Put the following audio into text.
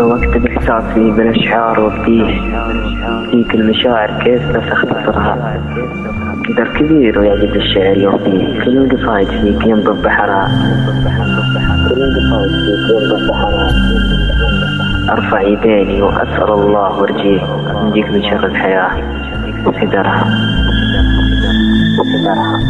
واكتب احساسي بالأشعار وبديه فيك المشاعر كيف بس أختصرها. قدر كبير ويعجب الشعر يوفيه كل القصايد فيك ينضب بحرها. كل القصايد فيك ينضب بحرها. أرفع يديني وأسأل الله وأرجيه. نجيك من شر الحياة. وقدرها وقدرها